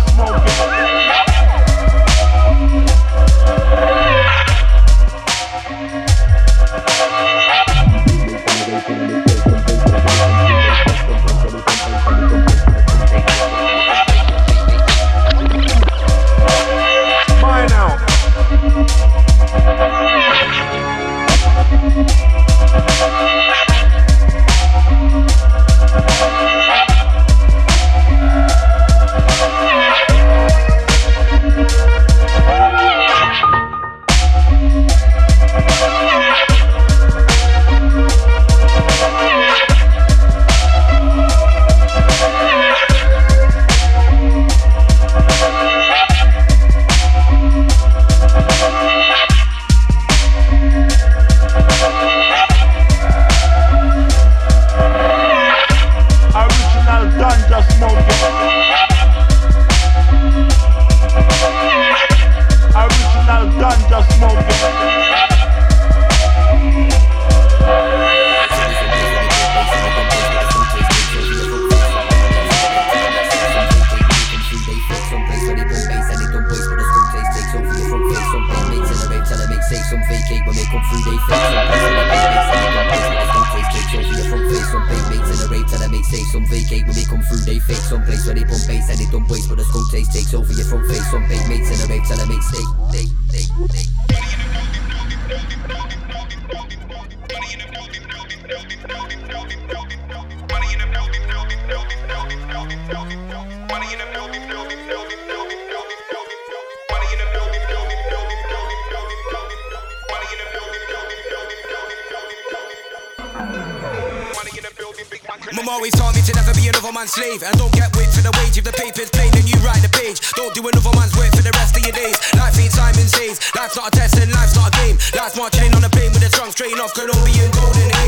smoking.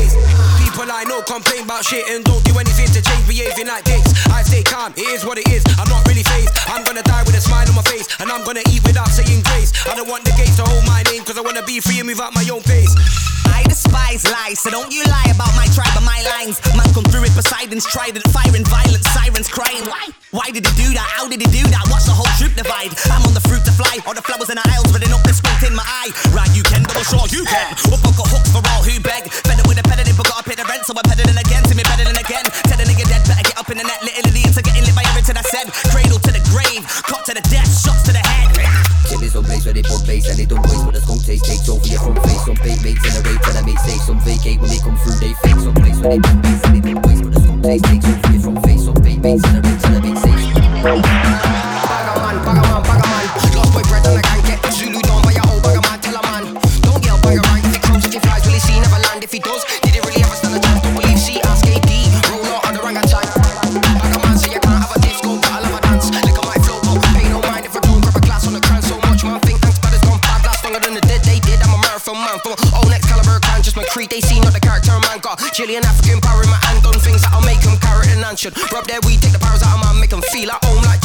eyes people I know complain about shit and don't do anything to change behaving like this. I stay calm, it is what it is. I'm not really phased. I'm gonna die with a smile on my face, and I'm gonna eat without saying grace. I don't want the gates to hold my name, cause I wanna be free and move out my own pace. I despise lies, so don't you lie about my tribe and my lines. Man come through with Poseidon's trident, firing violent sirens crying. Why? Why did he do that? How did he do that? What's the whole troop divide. I'm on the fruit to fly, all the flowers in the aisles, running up this squint in my eye. Right, you can double sure you can. Up, I've got hooks for all who beg. Fed with a pen and got a pit of rent, so I'm pedaling again. See me pedaling again. Tell the nigga dead, better get up in the net. Little idiots are getting lit by everything I said. Cradle to the grave, cut to the death, shots to the head. Killers on blaze, ready for base, and they don't waste what the smoke taste takes over your front face. Some bait mates in the rape, tell them mate safe. Some vacate when they come through, they fake. Some place where they don't base, and they don't waste what the smoke taste takes over your front face. Some bait mates in the rape, tell them mate safe. Chilean African power in my hand, done things that'll make them carrot and answered. Rub their weed, take the powers out of my, make them feel at home like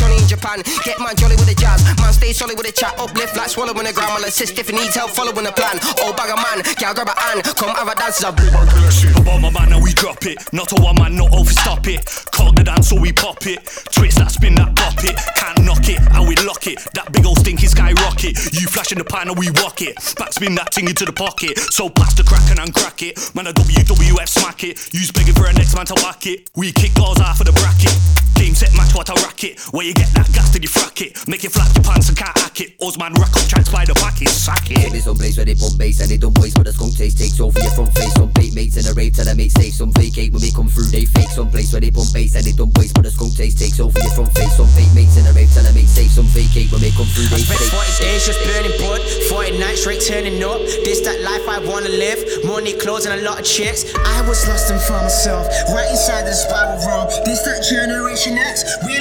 assist if he needs help following the plan. Oh, bag a man, yeah, grab a hand, come have a dance. A big man collection. About my man and we drop it. Not a one man, not over stop it. Cock the dance so we pop it. Twist that, spin that, pop it. Can't knock it, and we lock it. That big old stinky skyrocket. You flash in the pan and we rock it. Backspin that thing into the pocket. So pass the crack and crack it. Man, a WWF smack it. Use begging for a next man to whack it. We kick goals out of the bracket. Game set match what I rack it. Where you get that gas till you frack it. Make it flap your pants and can't hack it. Osman rack up, transpire the packet, sack it. There's some place where they pump bass and they don't waste, but the skunk taste takes over your front face. Some bait mates in a rave, tell them it's safe. Some vacate when we come through, they fake. Some place where they pump bass and they don't waste, but the skunk taste takes over your front face. Some bait mates in a rave, tell them it's safe. Some vacate when we come through, they fake. 40 days just burning blood, 40 nights straight turning up. This that life I wanna live. Money, clothes, and a lot of chicks. I was lost and found myself, right inside the spiral realm. This that generation X, real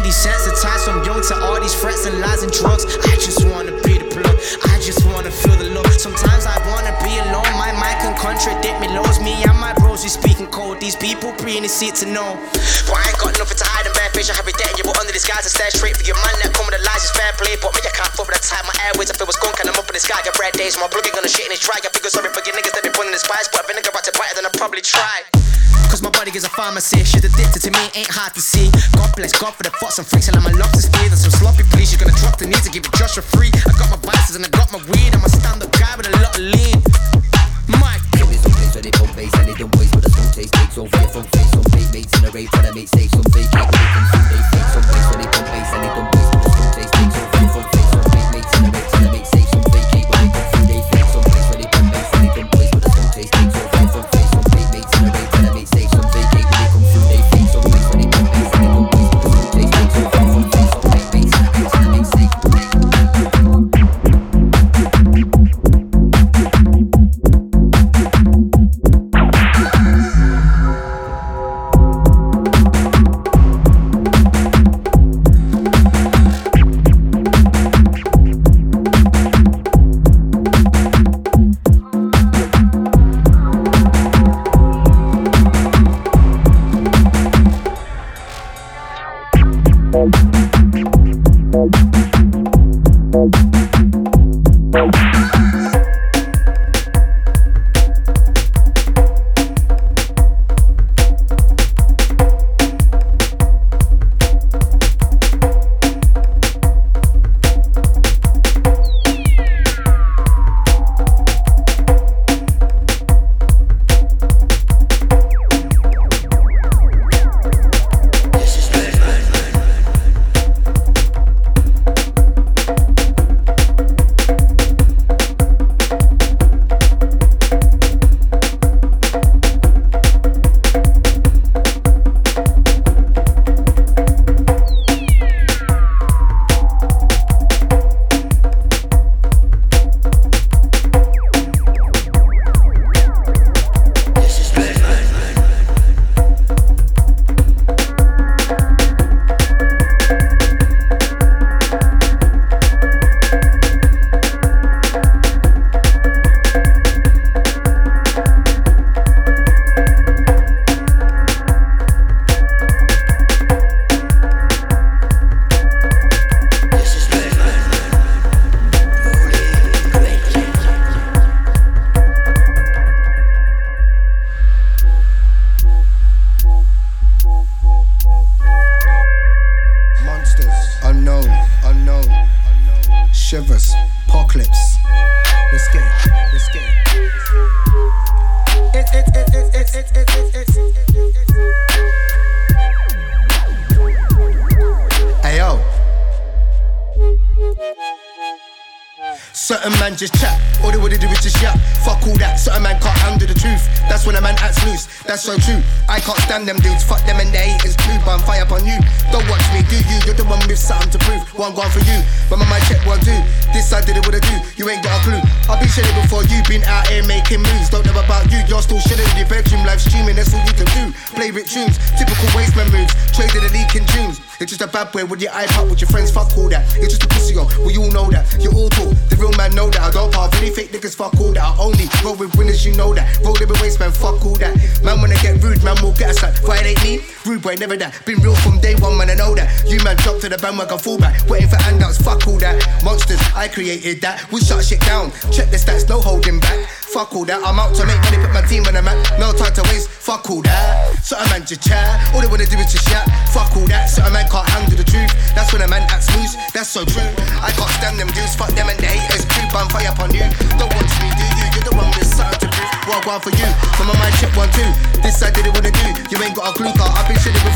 desensitized from young to all these threats and lies and drugs. I just wanna be the plug. I just wanna feel the love. Sometimes I wanna be alone. My mind can contradict me, lows me and my bros. We speaking cold. These people pre the seat to know. But I ain't got nothing to hide. And bad bitch, I have it dead. You but under this guise, I stare straight for your man that come with the lies. It's fair play, but me I can't fuck with the time. My airways, I feel was gone, can I'm up in the sky. Got red days, my ain't gonna shit in his dry. I figure sorry for your niggas that be putting the spice, but vinegar about to bite, then I'll probably try. Cause my body nigga's a pharmacist. She's addicted to me, ain't hard to see. God bless God for the thoughts and freaks. And I'm a lot to steer. There's some sloppy police. You're gonna drop the knees to give it just for free. I got my vices and I got my weed. I'm a stand up guy with a lot of lean. Mike. Give me some place where they pump bass and they with a strong taste takes over your front face. Some fake mates in a rave trying to make safe. Some fake they fake. Some place where they bass and they dumb bad boy with your iPod with your friends, fuck all that. It's just a pussy on, we all know that. You all talk, the real man know that. I don't part any fake niggas, fuck all that. I only roll with winners, you know that. Roll with waste man, fuck all that. Man, when I get rude, man will get a slap. Violate me, rude boy, never that. Been real from day one, man, I know that. You man drop to the bandwagon, fall back. Waiting for handouts, fuck all that. Monsters, I created that. We shut shit down. Check the stats, no holding back. Fuck all that. I'm out to make money, put my team on the map. No time to waste, fuck all that. Certain man just chat. All they wanna do is just chat. Fuck all that. Certain man can't handle when a man acts loose. That's so true. I can't stand them dudes. Fuck them and the haters. Creep on fire upon you. Don't watch me, do you? You're the one with something to prove. Well, one for you. From my mind, check one, two. This I didn't wanna do. You ain't got a clue, car. I've been shitting before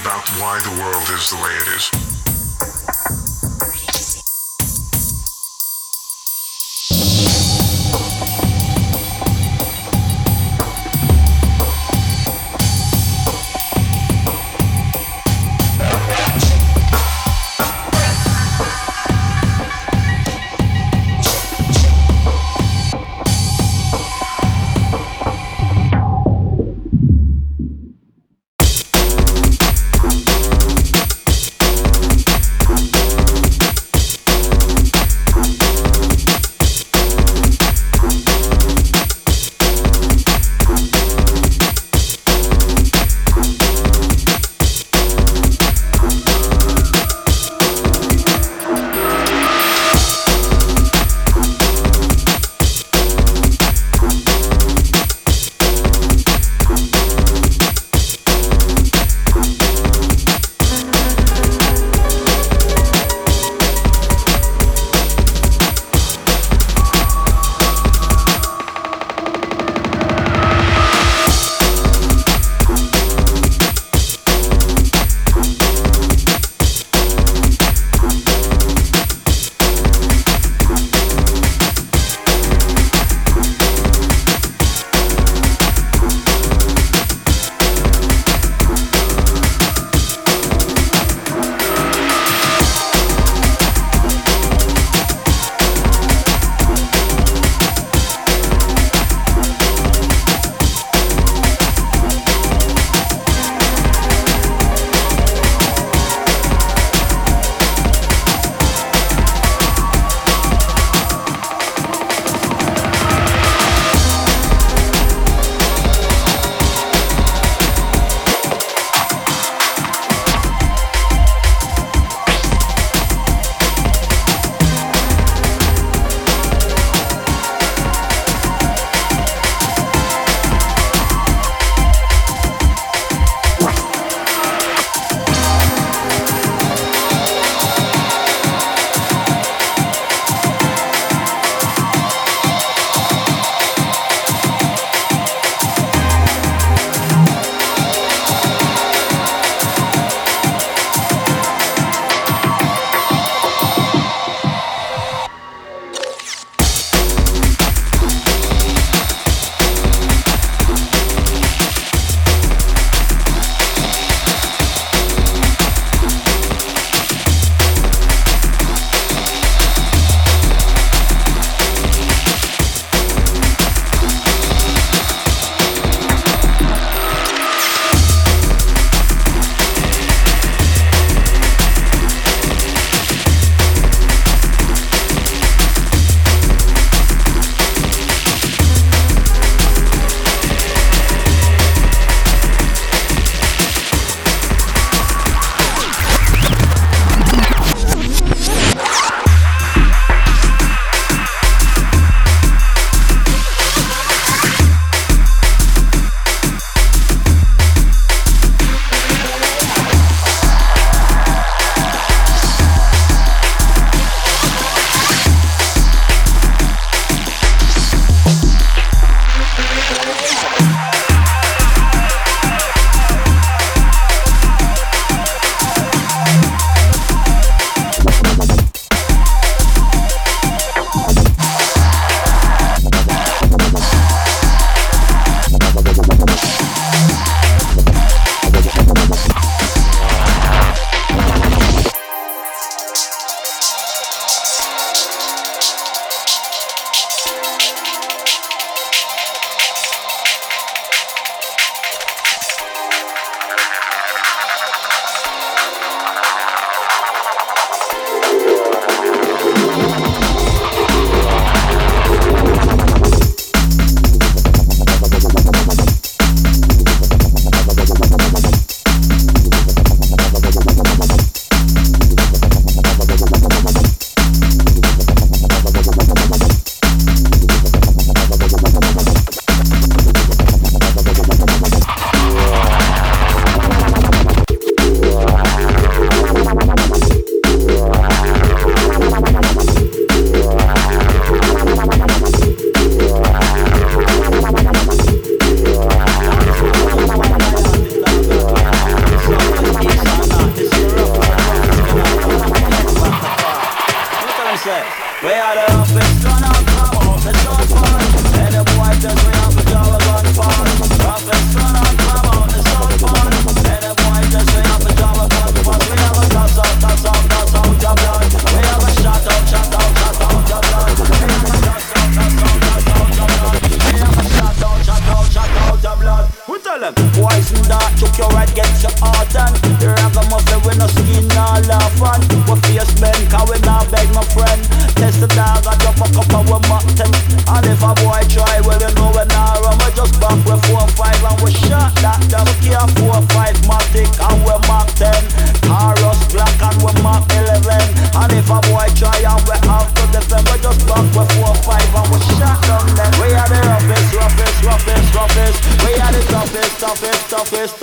about why the world is the way it is.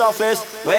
Toughest, toughest. We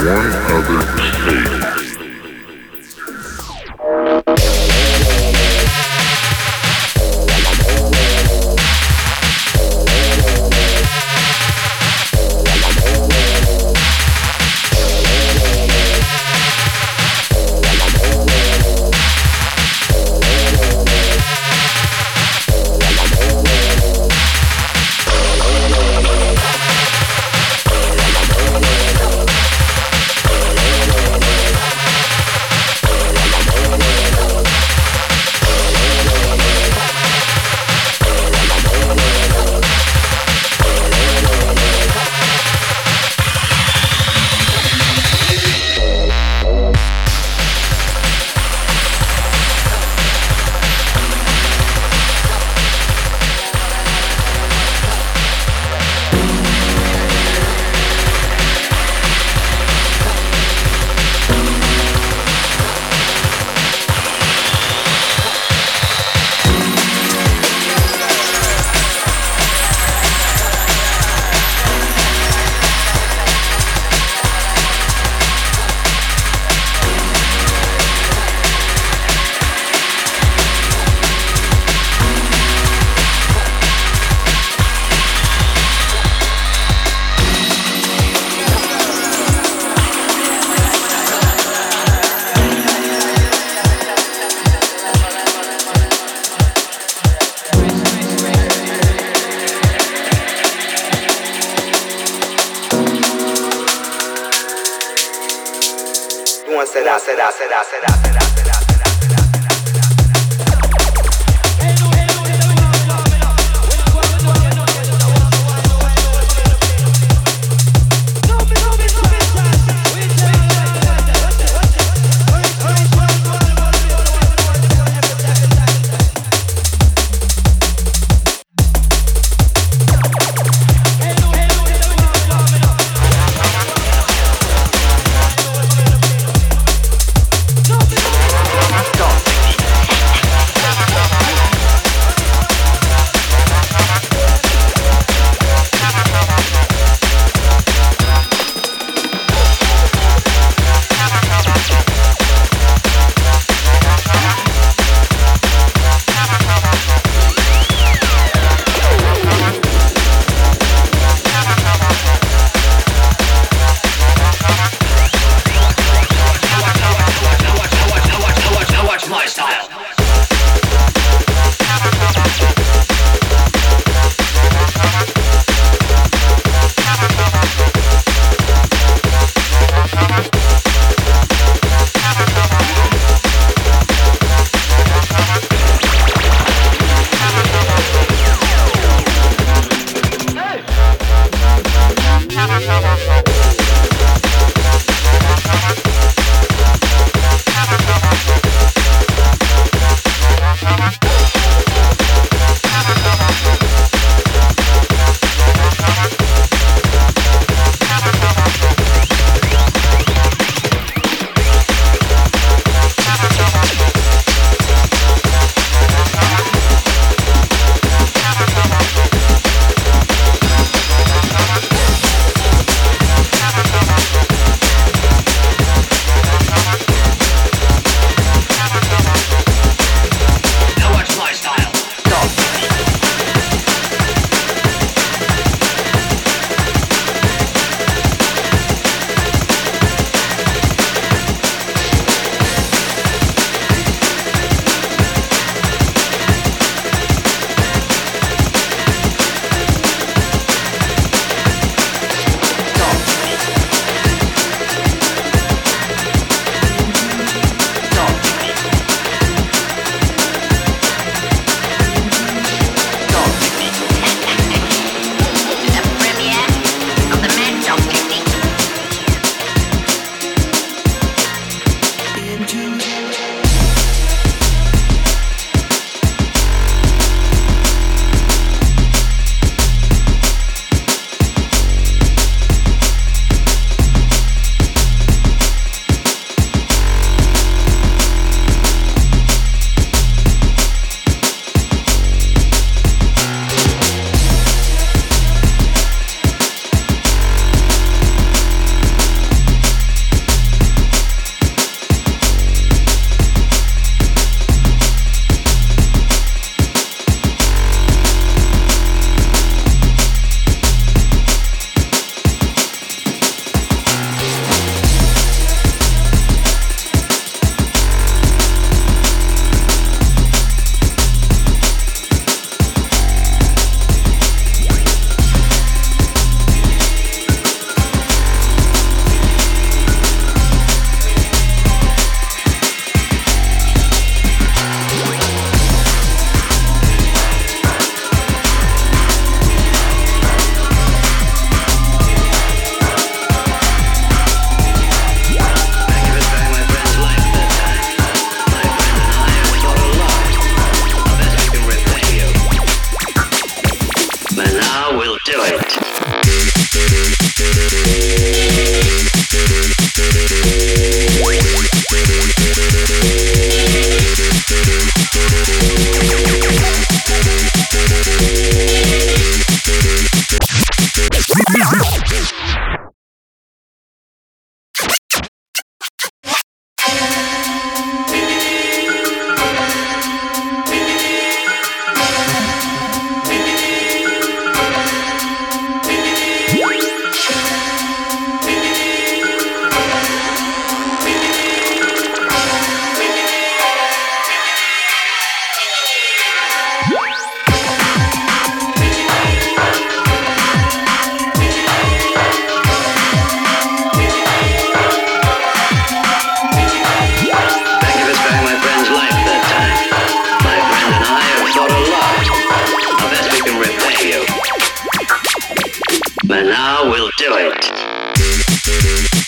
Stop it! into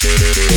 My